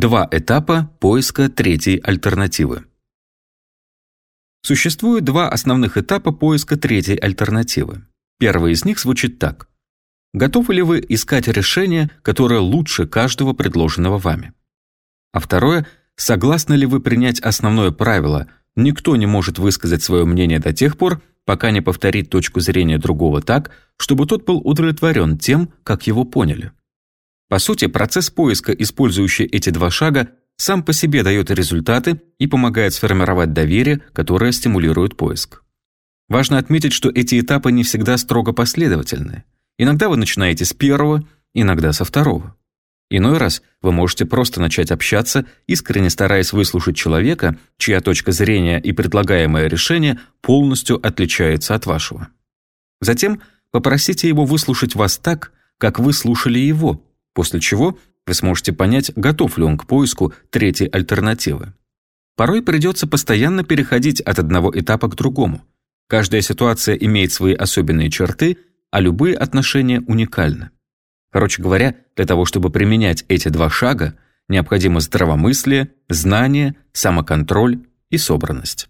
Два этапа поиска третьей альтернативы. Существует два основных этапа поиска третьей альтернативы. Первый из них звучит так. Готовы ли вы искать решение, которое лучше каждого предложенного вами? А второе – согласны ли вы принять основное правило «никто не может высказать свое мнение до тех пор, пока не повторит точку зрения другого так, чтобы тот был удовлетворен тем, как его поняли». По сути, процесс поиска, использующий эти два шага, сам по себе дает результаты и помогает сформировать доверие, которое стимулирует поиск. Важно отметить, что эти этапы не всегда строго последовательны. Иногда вы начинаете с первого, иногда со второго. Иной раз вы можете просто начать общаться, искренне стараясь выслушать человека, чья точка зрения и предлагаемое решение полностью отличается от вашего. Затем попросите его выслушать вас так, как вы слушали его, после чего вы сможете понять, готов ли он к поиску третьей альтернативы. Порой придется постоянно переходить от одного этапа к другому. Каждая ситуация имеет свои особенные черты, а любые отношения уникальны. Короче говоря, для того, чтобы применять эти два шага, необходимо здравомыслие, знание, самоконтроль и собранность.